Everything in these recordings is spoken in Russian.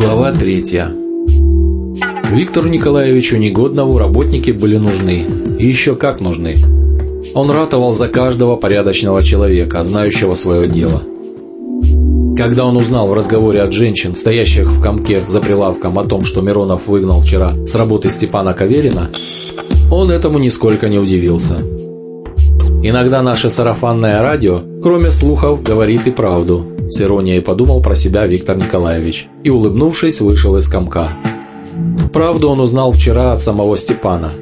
Глава третья. Виктору Николаевичу Негоднову работники были нужны. И еще как нужны. Он ратовал за каждого порядочного человека, знающего свое дело. Когда он узнал в разговоре от женщин, стоящих в комке за прилавком, о том, что Миронов выгнал вчера с работы Степана Каверина, он этому нисколько не удивился. Иногда наше сарафанное радио, кроме слухов, говорит и правду. С иронией подумал про себя Виктор Николаевич и, улыбнувшись, вышел из комка. Правду он узнал вчера от самого Степана,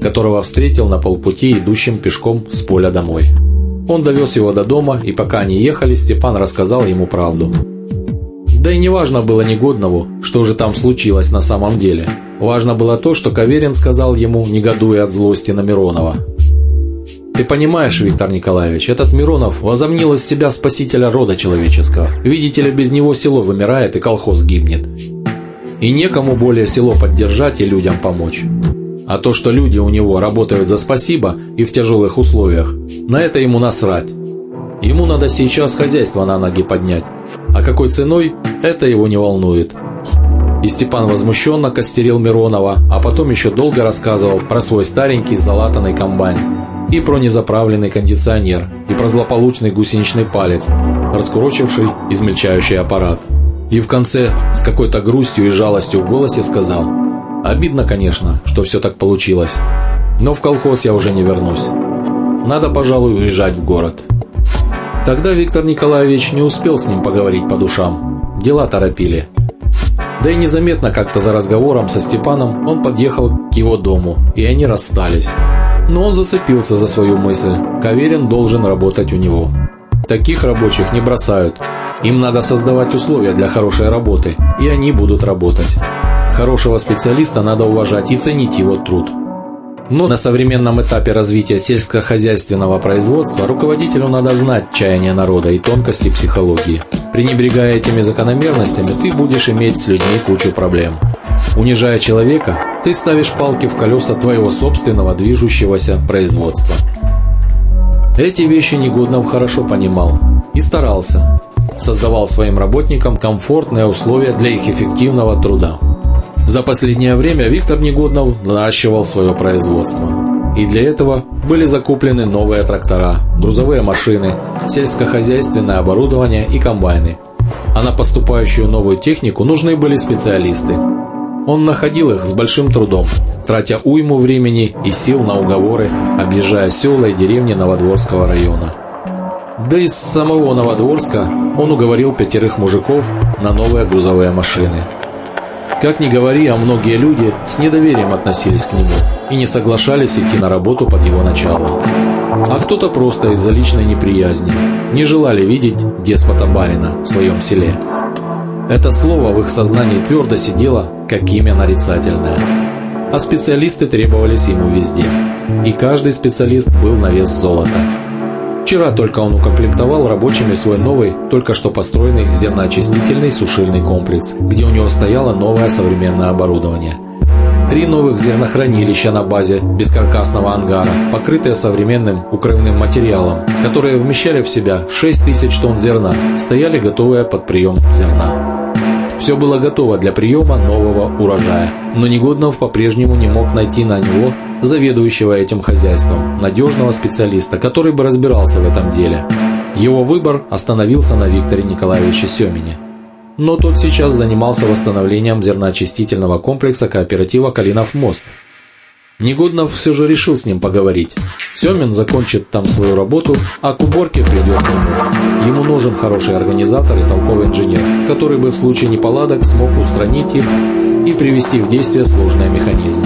которого встретил на полпути идущим пешком с поля домой. Он довез его до дома, и пока они ехали, Степан рассказал ему правду. Да и не важно было негодному, что же там случилось на самом деле. Важно было то, что Каверин сказал ему, негодуя от злости на Миронова. Ты понимаешь, Виктор Николаевич, этот Миронов возомнил из себя спасителя рода человеческого. Видите ли, без него село вымирает и колхоз гибнет. И некому более село поддержать и людям помочь. А то, что люди у него работают за спасибо и в тяжелых условиях, на это ему насрать. Ему надо сейчас хозяйство на ноги поднять. А какой ценой, это его не волнует. И Степан возмущенно костерил Миронова, а потом еще долго рассказывал про свой старенький залатанный комбайн и про незаправленный кондиционер, и про злополучный гусеничный палец, раскурочивший измельчающий аппарат. И в конце с какой-то грустью и жалостью в голосе сказал «Обидно, конечно, что все так получилось, но в колхоз я уже не вернусь. Надо, пожалуй, уезжать в город». Тогда Виктор Николаевич не успел с ним поговорить по душам. Дела торопили. Да и незаметно как-то за разговором со Степаном он подъехал к его дому, и они расстались. Но он зацепился за свою мысль. Каверин должен работать у него. Таких рабочих не бросают. Им надо создавать условия для хорошей работы, и они будут работать. Хорошего специалиста надо уважать и ценить его труд. Но на современном этапе развития сельскохозяйственного производства руководителю надо знать чаяния народа и тонкости психологии. Пренебрегая этими закономерностями, ты будешь иметь с людьми кучу проблем. Унижая человека, ты ставишь палки в колеса твоего собственного движущегося производства. Эти вещи Негоднов хорошо понимал и старался. Создавал своим работникам комфортные условия для их эффективного труда. За последнее время Виктор Негоднов наращивал свое производство. И для этого были закуплены новые трактора, грузовые машины, сельскохозяйственное оборудование и комбайны. А на поступающую новую технику нужны были специалисты, он находил их с большим трудом, тратя уйму времени и сил на уговоры, объезжая села и деревни Новодворского района. Да и с самого Новодворска он уговорил пятерых мужиков на новые грузовые машины. Как ни говори, а многие люди с недоверием относились к нему и не соглашались идти на работу под его началом. А кто-то просто из-за личной неприязни не желали видеть деспота-барина в своем селе. Это слово в их сознании твердо сидело, как имя нарицательное. А специалисты требовались ему везде. И каждый специалист был на вес золота. Вчера только он укомплектовал рабочими свой новый, только что построенный зерноочистительный сушильный комплекс, где у него стояло новое современное оборудование. Три новых зернохранилища на базе бескаркасного ангара, покрытые современным укрывным материалом, которые вмещали в себя 6 тысяч тонн зерна, стояли готовые под прием зерна. Все было готово для приема нового урожая, но Негоднов по-прежнему не мог найти на него заведующего этим хозяйством, надежного специалиста, который бы разбирался в этом деле. Его выбор остановился на Викторе Николаевиче Семине. Но тот сейчас занимался восстановлением зерноочистительного комплекса кооператива «Калинов мост», Негоднов все же решил с ним поговорить. Семин закончит там свою работу, а к уборке придет ему. Ему нужен хороший организатор и толковый инженер, который бы в случае неполадок смог устранить их и привести в действие сложные механизмы.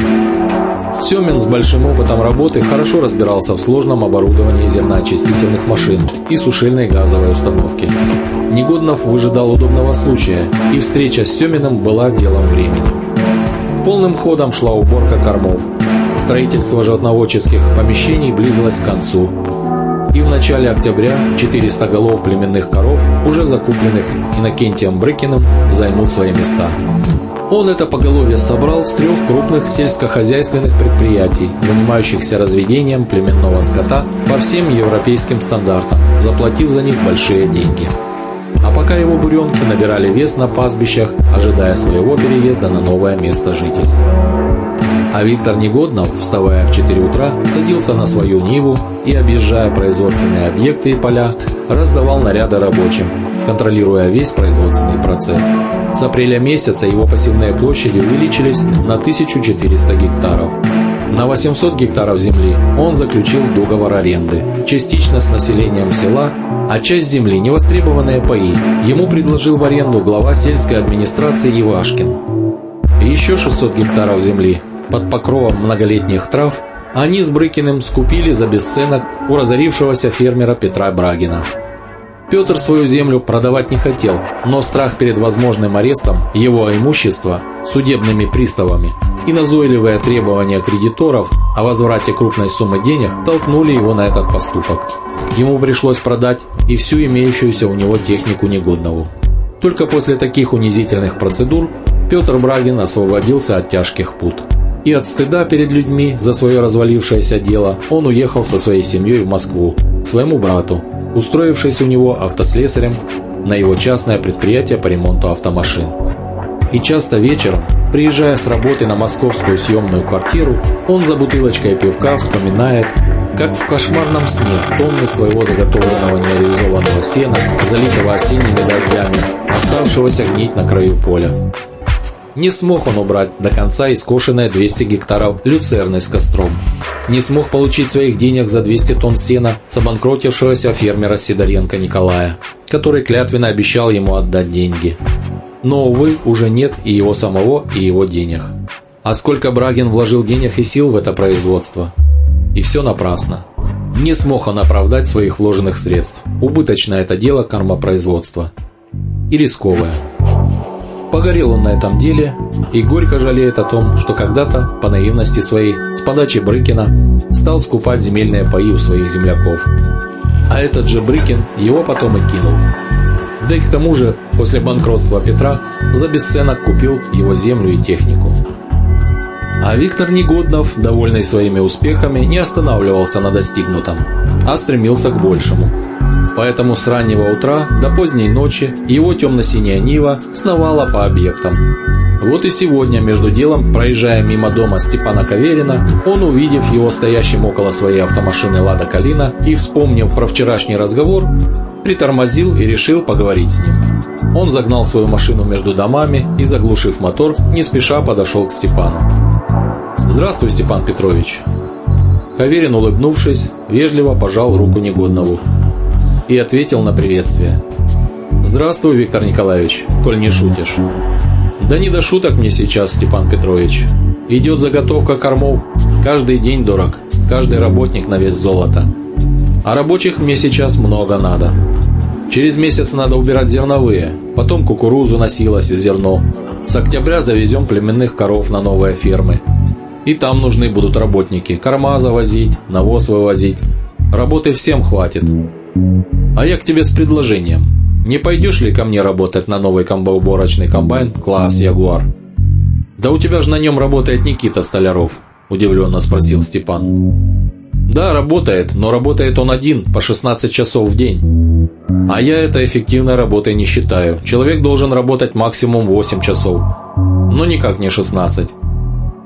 Семин с большим опытом работы хорошо разбирался в сложном оборудовании зерноочистительных машин и сушильной газовой установки. Негоднов выжидал удобного случая, и встреча с Семиным была делом времени. Полным ходом шла уборка кормов, Строительство животноводческих помещений близилось к концу. И в начале октября 400 голов племенных коров, уже закупленных Иннокентием Брыкиным, займут свои места. Он это поголовье собрал с трех крупных сельскохозяйственных предприятий, занимающихся разведением племенного скота по всем европейским стандартам, заплатив за них большие деньги. А пока его буренки набирали вес на пастбищах, ожидая своего переезда на новое место жительства. А Виктор Негоднов, вставая в 4 утра, садился на свою Ниву и, объезжая производственные объекты и поля, раздавал наряды рабочим, контролируя весь производственный процесс. С апреля месяца его пассивные площади увеличились на 1400 гектаров. На 800 гектаров земли он заключил договор аренды, частично с населением села, а часть земли, невостребованные паи, ему предложил в аренду глава сельской администрации Ивашкин. Еще 600 гектаров земли под покровом многолетних трав они с Брыкиным скупили за бесценок у разорившегося фермера Петра Брагина. Петр свою землю продавать не хотел, но страх перед возможным арестом его имущества судебными приставами и назойливые требования кредиторов о возврате крупной суммы денег толкнули его на этот поступок. Ему пришлось продать и всю имеющуюся у него технику негоднову. Только после таких унизительных процедур Петр Брагин освободился от тяжких пут. И от стыда перед людьми за свое развалившееся дело он уехал со своей семьей в Москву, к своему брату, устроившись у него автослесарем на его частное предприятие по ремонту автомашин. И часто вечером, приезжая с работы на московскую съемную квартиру, он за бутылочкой пивка вспоминает, как в кошмарном сне тонны своего заготовленного нереализованного сена, залитого осенними дождями, оставшегося гнить на краю поля. Не смог он убрать до конца искошенное 200 гектаров люцерны с костром. Не смог получить своих денег за 200 тонн сена с обанкротившегося фермера Сидоренко Николая, который клятвенно обещал ему отдать деньги. Но, увы, уже нет и его самого, и его денег. А сколько Брагин вложил денег и сил в это производство? И все напрасно. Не смог он оправдать своих вложенных средств. Убыточное это дело кормопроизводства. И рисковое. Погорел он на этом деле и горько жалеет о том, что когда-то, по наивности своей, с подачи Брыкина, стал скупать земельные паи у своих земляков. А этот же Брыкин его потом и кинул. Да и к тому же, после банкротства Петра, за бесценок купил его землю и технику. А Виктор Негоднов, довольный своими успехами, не останавливался на достигнутом, а стремился к большему – Поэтому с раннего утра до поздней ночи его темно-синяя Нива сновала по объектам. Вот и сегодня, между делом, проезжая мимо дома Степана Каверина, он, увидев его стоящим около своей автомашины «Лада Калина» и вспомнив про вчерашний разговор, притормозил и решил поговорить с ним. Он загнал свою машину между домами и, заглушив мотор, не спеша подошел к Степану. «Здравствуй, Степан Петрович!» Каверин, улыбнувшись, вежливо пожал руку Негоднову и ответил на приветствие. «Здравствуй, Виктор Николаевич, коль не шутишь». «Да не до шуток мне сейчас, Степан Петрович. Идет заготовка кормов. Каждый день дорог, каждый работник на вес золота. А рабочих мне сейчас много надо. Через месяц надо убирать зерновые, потом кукурузу носилось и зерно. С октября завезем племенных коров на новые фермы. И там нужны будут работники, корма завозить, навоз вывозить. Работы всем хватит. А я к тебе с предложением. Не пойдешь ли ко мне работать на новый комбоуборочный комбайн класс Ягуар? Да у тебя же на нем работает Никита Столяров, удивленно спросил Степан. Да, работает, но работает он один, по 16 часов в день. А я это эффективной работой не считаю. Человек должен работать максимум 8 часов. Но никак не 16.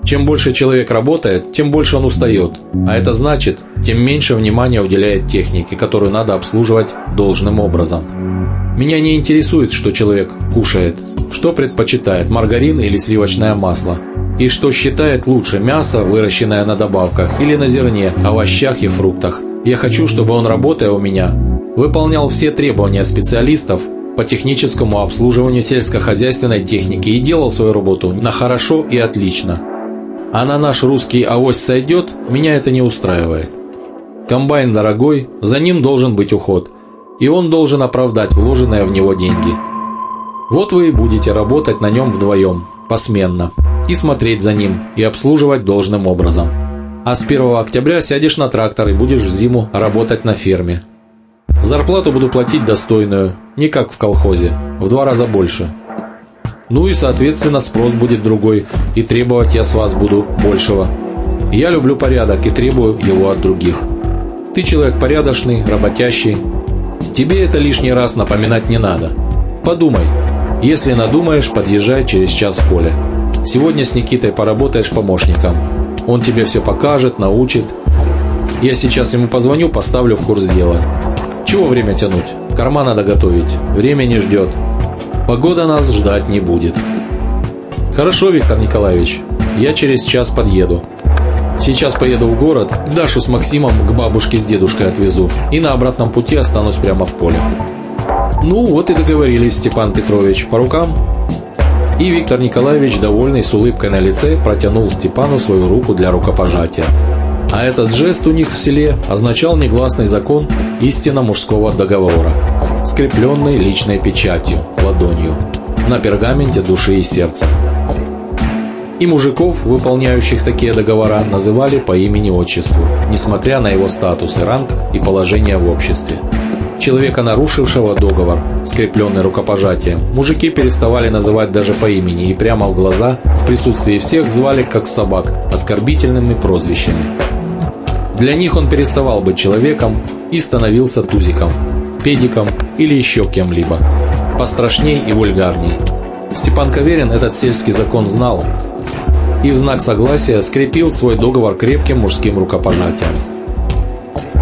Чем больше человек работает, тем больше он устает, а это значит, тем меньше внимания уделяет технике, которую надо обслуживать должным образом. Меня не интересует, что человек кушает, что предпочитает, маргарин или сливочное масло, и что считает лучше мясо, выращенное на добавках, или на зерне, овощах и фруктах. Я хочу, чтобы он, работая у меня, выполнял все требования специалистов по техническому обслуживанию сельскохозяйственной техники и делал свою работу на хорошо и отлично а на наш русский авось сойдет, меня это не устраивает. Комбайн дорогой, за ним должен быть уход, и он должен оправдать вложенные в него деньги. Вот вы и будете работать на нем вдвоем, посменно, и смотреть за ним, и обслуживать должным образом. А с 1 октября сядешь на трактор и будешь в зиму работать на ферме. Зарплату буду платить достойную, не как в колхозе, в два раза больше – ну и, соответственно, спрос будет другой, и требовать я с вас буду большего. Я люблю порядок и требую его от других. Ты человек порядочный, работящий. Тебе это лишний раз напоминать не надо. Подумай. Если надумаешь, подъезжай через час в поле. Сегодня с Никитой поработаешь помощником. Он тебе все покажет, научит. Я сейчас ему позвоню, поставлю в курс дела. Чего время тянуть? Корма надо готовить. Время не ждет. Погода нас ждать не будет. Хорошо, Виктор Николаевич. Я через час подъеду. Сейчас поеду в город, Дашу с Максимом к бабушке с дедушкой отвезу и на обратном пути останусь прямо в поле. Ну, вот и договорились, Степан Петрович, по рукам. И Виктор Николаевич, довольный, с улыбкой на лице, протянул Степану свою руку для рукопожатия. А этот жест у них в селе означал негласный закон истинно мужского договора, скрепленный личной печатью, ладонью, на пергаменте души и сердца. И мужиков, выполняющих такие договора, называли по имени-отчеству, несмотря на его статус и ранг и положение в обществе. Человека, нарушившего договор, скрепленный рукопожатием, мужики переставали называть даже по имени и прямо в глаза, в присутствии всех звали как собак, оскорбительными прозвищами. Для них он переставал быть человеком и становился тузиком, педиком или еще кем-либо. Пострашней и вульгарней. Степан Каверин этот сельский закон знал и в знак согласия скрепил свой договор крепким мужским рукопожатием.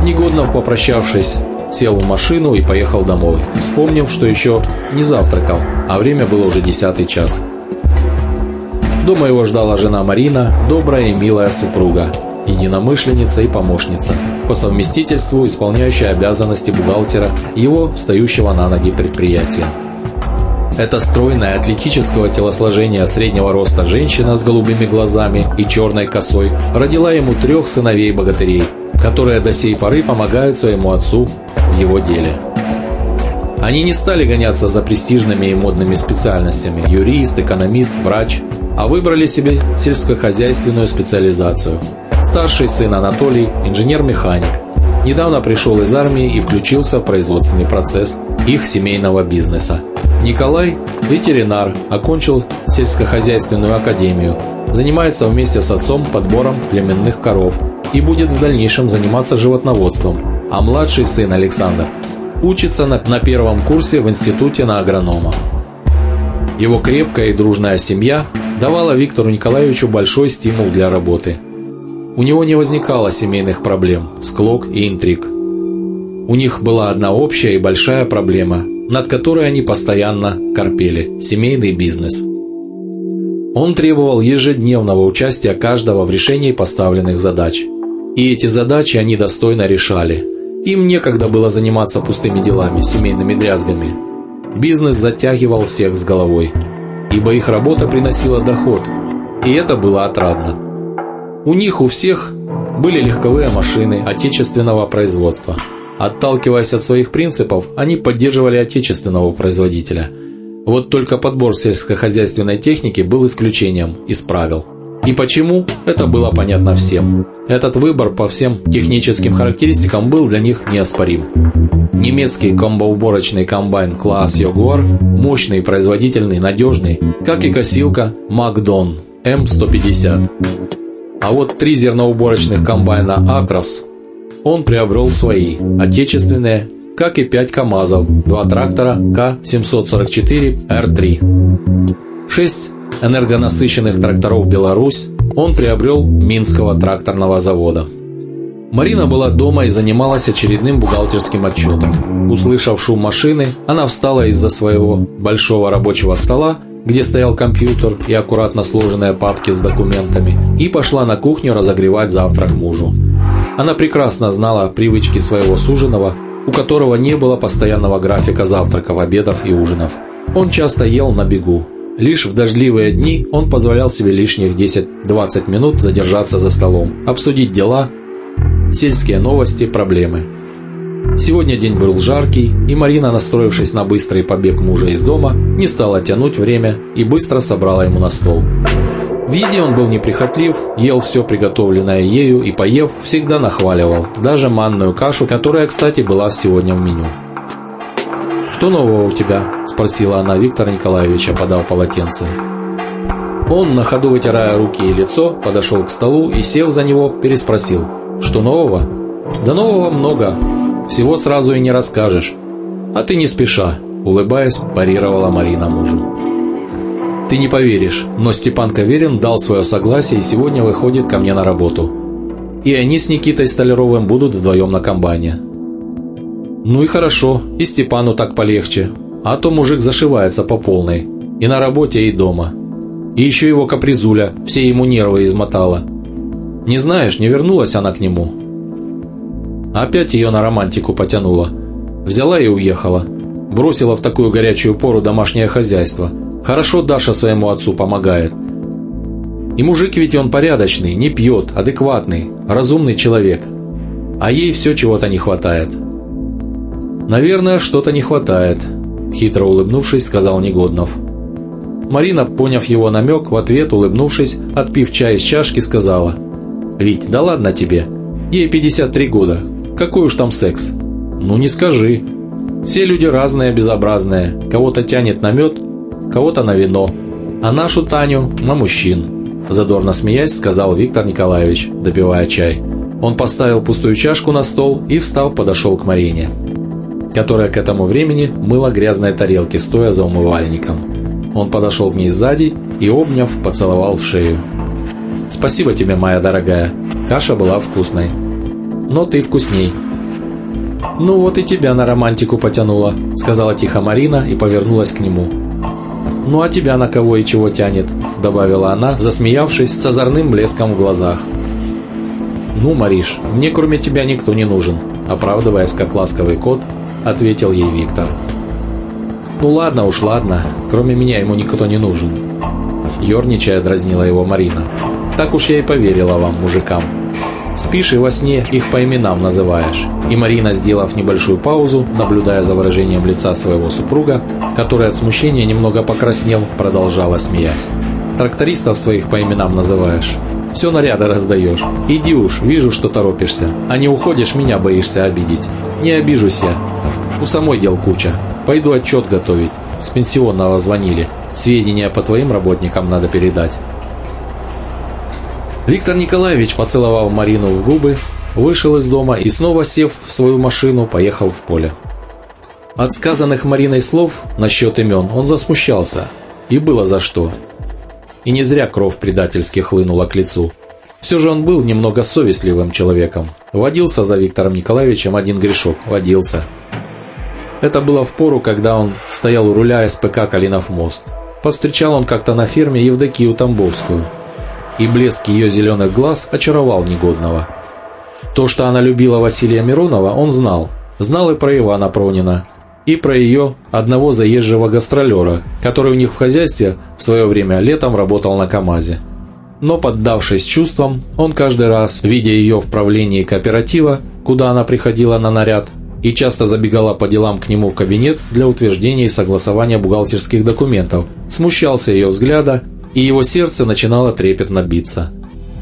Негоднов, попрощавшись, сел в машину и поехал домой, вспомнив, что еще не завтракал, а время было уже десятый час. Дома его ждала жена Марина, добрая и милая супруга, единомышленница и помощница, по совместительству исполняющая обязанности бухгалтера его встающего на ноги предприятия. Эта стройная, атлетического телосложения среднего роста женщина с голубыми глазами и черной косой родила ему трех сыновей-богатырей, которые до сей поры помогают своему отцу в его деле. Они не стали гоняться за престижными и модными специальностями – юрист, экономист, врач, а выбрали себе сельскохозяйственную специализацию. Старший сын Анатолий – инженер-механик. Недавно пришел из армии и включился в производственный процесс их семейного бизнеса – Николай – ветеринар, окончил сельскохозяйственную академию, занимается вместе с отцом подбором племенных коров и будет в дальнейшем заниматься животноводством, а младший сын Александр учится на, на первом курсе в институте на агронома. Его крепкая и дружная семья давала Виктору Николаевичу большой стимул для работы. У него не возникало семейных проблем, склок и интриг. У них была одна общая и большая проблема – над которой они постоянно корпели – семейный бизнес. Он требовал ежедневного участия каждого в решении поставленных задач. И эти задачи они достойно решали. Им некогда было заниматься пустыми делами, семейными дрязгами. Бизнес затягивал всех с головой, ибо их работа приносила доход, и это было отрадно. У них у всех были легковые машины отечественного производства – Отталкиваясь от своих принципов, они поддерживали отечественного производителя. Вот только подбор сельскохозяйственной техники был исключением из правил. И почему, это было понятно всем. Этот выбор по всем техническим характеристикам был для них неоспорим. Немецкий комбоуборочный комбайн класс Jaguar, мощный, производительный, надежный, как и косилка Макдон М150. А вот три зерноуборочных комбайна Акрос он приобрел свои, отечественные, как и 5 КАМАЗов, 2 трактора К-744Р3. 6 энергонасыщенных тракторов «Беларусь» он приобрел Минского тракторного завода. Марина была дома и занималась очередным бухгалтерским отчетом. Услышав шум машины, она встала из-за своего большого рабочего стола, где стоял компьютер и аккуратно сложенные папки с документами, и пошла на кухню разогревать завтрак мужу. Она прекрасно знала привычки своего суженого, у которого не было постоянного графика завтраков, обедов и ужинов. Он часто ел на бегу. Лишь в дождливые дни он позволял себе лишних 10-20 минут задержаться за столом, обсудить дела, сельские новости, проблемы. Сегодня день был жаркий, и Марина, настроившись на быстрый побег мужа из дома, не стала тянуть время и быстро собрала ему на стол. В еде он был неприхотлив, ел все приготовленное ею и, поев, всегда нахваливал, даже манную кашу, которая, кстати, была сегодня в меню. «Что нового у тебя?» – спросила она Виктора Николаевича, подав полотенце. Он, на ходу вытирая руки и лицо, подошел к столу и, сев за него, переспросил. «Что нового?» «Да нового много. Всего сразу и не расскажешь. А ты не спеша. улыбаясь, парировала Марина мужу. «Ты не поверишь, но Степан Каверин дал свое согласие и сегодня выходит ко мне на работу. И они с Никитой Столяровым будут вдвоем на комбайне». «Ну и хорошо, и Степану так полегче, а то мужик зашивается по полной, и на работе, и дома. И еще его капризуля, все ему нервы измотала. Не знаешь, не вернулась она к нему?» Опять ее на романтику потянула. Взяла и уехала. Бросила в такую горячую пору домашнее хозяйство. Хорошо Даша своему отцу помогает. И мужик ведь он порядочный, не пьет, адекватный, разумный человек. А ей все чего-то не хватает. «Наверное, что-то не хватает», – хитро улыбнувшись, сказал Негоднов. Марина, поняв его намек, в ответ, улыбнувшись, отпив чай из чашки, сказала «Вить, да ладно тебе, ей 53 года, какой уж там секс? Ну не скажи. Все люди разные, безобразные. Кого-то тянет на мед, кого-то на вино. А нашу Таню на мужчин. Задорно смеясь, сказал Виктор Николаевич, допивая чай. Он поставил пустую чашку на стол и, встав, подошел к Марине, которая к этому времени мыла грязные тарелки, стоя за умывальником. Он подошел к ней сзади и, обняв, поцеловал в шею. «Спасибо тебе, моя дорогая. Каша была вкусной но ты вкусней». «Ну вот и тебя на романтику потянуло», — сказала тихо Марина и повернулась к нему. «Ну а тебя на кого и чего тянет?» — добавила она, засмеявшись с озорным блеском в глазах. «Ну, Мариш, мне кроме тебя никто не нужен», — оправдываясь как ласковый кот, ответил ей Виктор. «Ну ладно уж, ладно, кроме меня ему никто не нужен», — ерничая дразнила его Марина. «Так уж я и поверила вам, мужикам». Спишь и во сне их по именам называешь. И Марина, сделав небольшую паузу, наблюдая за выражением лица своего супруга, который от смущения немного покраснел, продолжала смеясь. Трактористов своих по именам называешь. Все наряды раздаешь. Иди уж, вижу, что торопишься. А не уходишь, меня боишься обидеть. Не обижусь я. У самой дел куча. Пойду отчет готовить. С пенсионного звонили. Сведения по твоим работникам надо передать. Виктор Николаевич, поцеловал Марину в губы, вышел из дома и снова сев в свою машину, поехал в поле. От сказанных Мариной слов насчет имен он засмущался, и было за что. И не зря кровь предательски хлынула к лицу. Все же он был немного совестливым человеком. Водился за Виктором Николаевичем один грешок, водился. Это было в пору, когда он стоял у руля СПК «Калинов мост». Повстречал он как-то на ферме Евдокию Тамбовскую – и блеск ее зеленых глаз очаровал негодного. То, что она любила Василия Миронова, он знал. Знал и про Ивана Пронина, и про ее одного заезжего гастролера, который у них в хозяйстве в свое время летом работал на КАМАЗе. Но поддавшись чувствам, он каждый раз, видя ее в правлении кооператива, куда она приходила на наряд, и часто забегала по делам к нему в кабинет для утверждения и согласования бухгалтерских документов, смущался ее взгляда и его сердце начинало трепетно биться.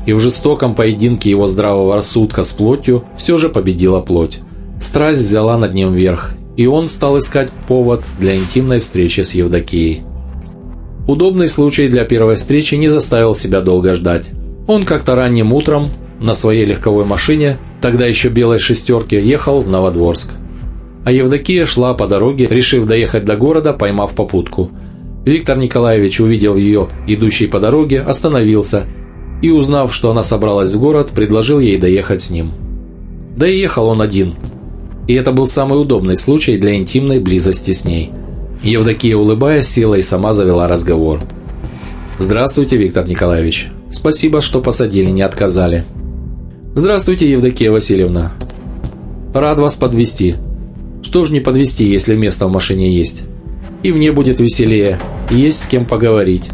И в жестоком поединке его здравого рассудка с плотью все же победила плоть. Страсть взяла над ним верх, и он стал искать повод для интимной встречи с Евдокией. Удобный случай для первой встречи не заставил себя долго ждать. Он как-то ранним утром на своей легковой машине, тогда еще белой шестерке, ехал в Новодворск. А Евдокия шла по дороге, решив доехать до города, поймав попутку – Виктор Николаевич, увидел ее, идущей по дороге, остановился и, узнав, что она собралась в город, предложил ей доехать с ним. Да и ехал он один. И это был самый удобный случай для интимной близости с ней. Евдокия, улыбаясь, села и сама завела разговор. «Здравствуйте, Виктор Николаевич. Спасибо, что посадили, не отказали». «Здравствуйте, Евдокия Васильевна. Рад вас подвести. Что ж не подвести, если место в машине есть?» И мне будет веселее, есть с кем поговорить.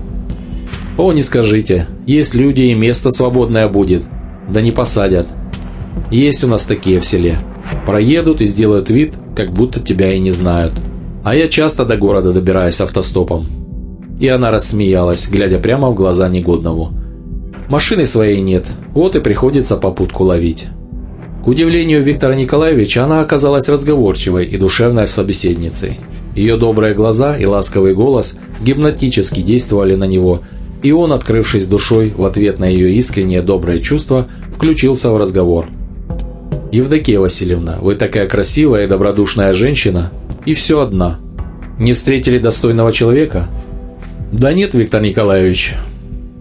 О, не скажите, есть люди и место свободное будет, да не посадят. Есть у нас такие в селе. Проедут и сделают вид, как будто тебя и не знают. А я часто до города добираюсь автостопом. И она рассмеялась, глядя прямо в глаза негодному. Машины своей нет, вот и приходится попутку ловить. К удивлению Виктора Николаевича, она оказалась разговорчивой и душевной собеседницей. Ее добрые глаза и ласковый голос гипнотически действовали на него, и он, открывшись душой в ответ на ее искреннее доброе чувство, включился в разговор. «Евдокия Васильевна, вы такая красивая и добродушная женщина, и все одна. Не встретили достойного человека? Да нет, Виктор Николаевич.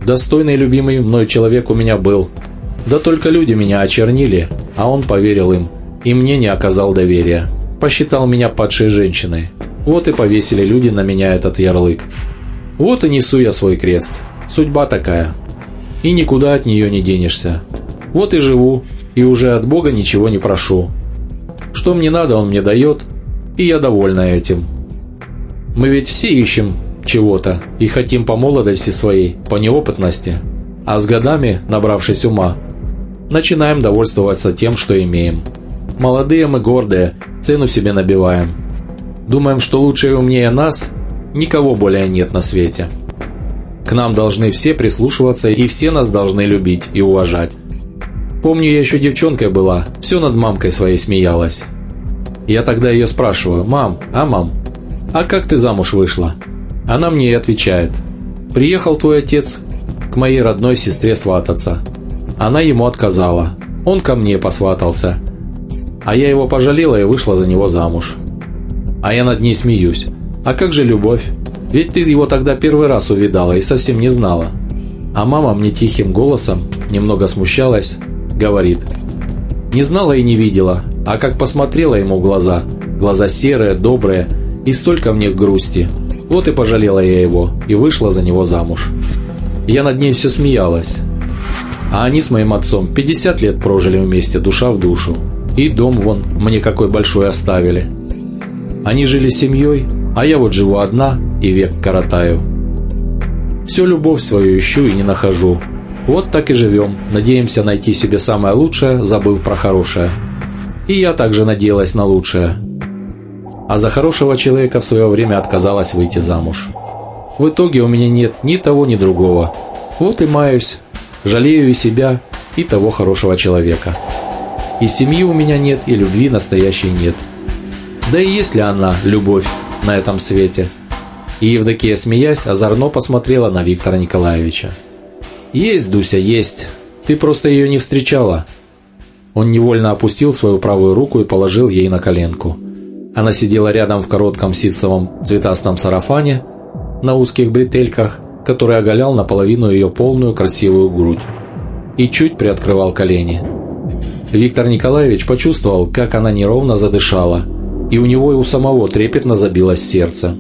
Достойный любимый мной человек у меня был. Да только люди меня очернили, а он поверил им. И мне не оказал доверия. Посчитал меня падшей женщиной. Вот и повесили люди на меня этот ярлык. Вот и несу я свой крест. Судьба такая. И никуда от нее не денешься. Вот и живу, и уже от Бога ничего не прошу. Что мне надо, Он мне дает, и я довольна этим. Мы ведь все ищем чего-то и хотим по молодости своей, по неопытности, а с годами, набравшись ума, начинаем довольствоваться тем, что имеем. Молодые мы гордые, цену себе набиваем. Думаем, что лучше и умнее нас никого более нет на свете. К нам должны все прислушиваться и все нас должны любить и уважать. Помню, я еще девчонкой была, все над мамкой своей смеялась. Я тогда ее спрашиваю, «Мам, а мам, а как ты замуж вышла?» Она мне и отвечает, «Приехал твой отец к моей родной сестре свататься. Она ему отказала. Он ко мне посватался. А я его пожалела и вышла за него замуж. А я над ней смеюсь. А как же любовь? Ведь ты его тогда первый раз увидала и совсем не знала. А мама мне тихим голосом, немного смущалась, говорит. Не знала и не видела, а как посмотрела ему в глаза. Глаза серые, добрые и столько мне грусти. Вот и пожалела я его и вышла за него замуж. Я над ней все смеялась. А они с моим отцом 50 лет прожили вместе, душа в душу. И дом вон мне какой большой оставили. Они жили семьей, а я вот живу одна и век коротаю. Всю любовь свою ищу и не нахожу. Вот так и живем, надеемся найти себе самое лучшее, забыв про хорошее. И я также надеялась на лучшее. А за хорошего человека в свое время отказалась выйти замуж. В итоге у меня нет ни того, ни другого. Вот и маюсь, жалею и себя, и того хорошего человека. И семьи у меня нет, и любви настоящей нет. Да и есть ли она, любовь, на этом свете? И Евдокия, смеясь, озорно посмотрела на Виктора Николаевича. «Есть, Дуся, есть. Ты просто ее не встречала». Он невольно опустил свою правую руку и положил ей на коленку. Она сидела рядом в коротком ситцевом цветастом сарафане на узких бретельках, который оголял наполовину ее полную красивую грудь, и чуть приоткрывал колени. Виктор Николаевич почувствовал, как она неровно задышала, и у него и у самого трепетно забилось сердце.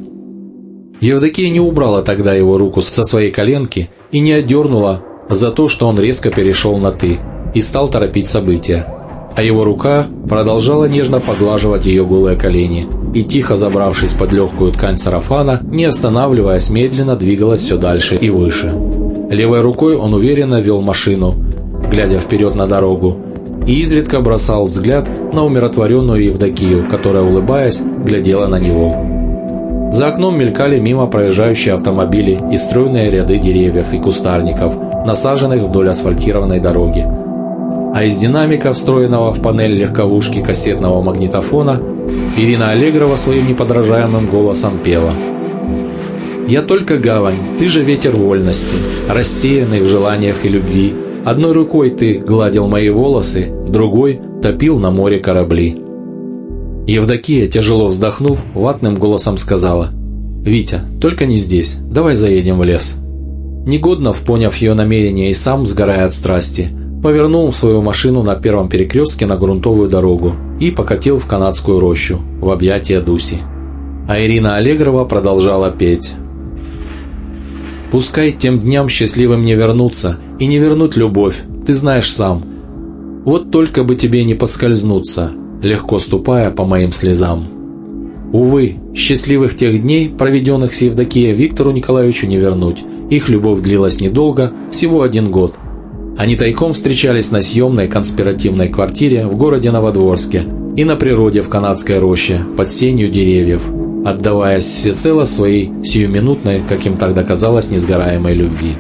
Евдокия не убрала тогда его руку со своей коленки и не отдернула за то, что он резко перешел на «ты» и стал торопить события. А его рука продолжала нежно поглаживать ее голые колени и, тихо забравшись под легкую ткань сарафана, не останавливаясь, медленно двигалась все дальше и выше. Левой рукой он уверенно вел машину, глядя вперед на дорогу, и изредка бросал взгляд на умиротворенную Евдокию, которая, улыбаясь, глядела на него. За окном мелькали мимо проезжающие автомобили и стройные ряды деревьев и кустарников, насаженных вдоль асфальтированной дороги. А из динамика, встроенного в панель легковушки кассетного магнитофона, Ирина Аллегрова своим неподражаемым голосом пела «Я только гавань, ты же ветер вольности, рассеянный в желаниях и любви. Одной рукой ты гладил мои волосы, другой топил на море корабли». Евдокия, тяжело вздохнув, ватным голосом сказала «Витя, только не здесь, давай заедем в лес». Негоднов, поняв ее намерение и сам, сгорая от страсти, повернул свою машину на первом перекрестке на грунтовую дорогу и покатил в канадскую рощу, в объятия Дуси. А Ирина Аллегрова продолжала петь. «Пускай тем дням счастливым не вернуться и не вернуть любовь, ты знаешь сам. Вот только бы тебе не подскользнуться, легко ступая по моим слезам. Увы, счастливых тех дней, проведенных с Евдокией, Виктору Николаевичу не вернуть. Их любовь длилась недолго, всего один год. Они тайком встречались на съемной конспиративной квартире в городе Новодворске и на природе в канадской роще, под сенью деревьев, отдаваясь всецело своей сиюминутной, как им тогда казалось, несгораемой любви.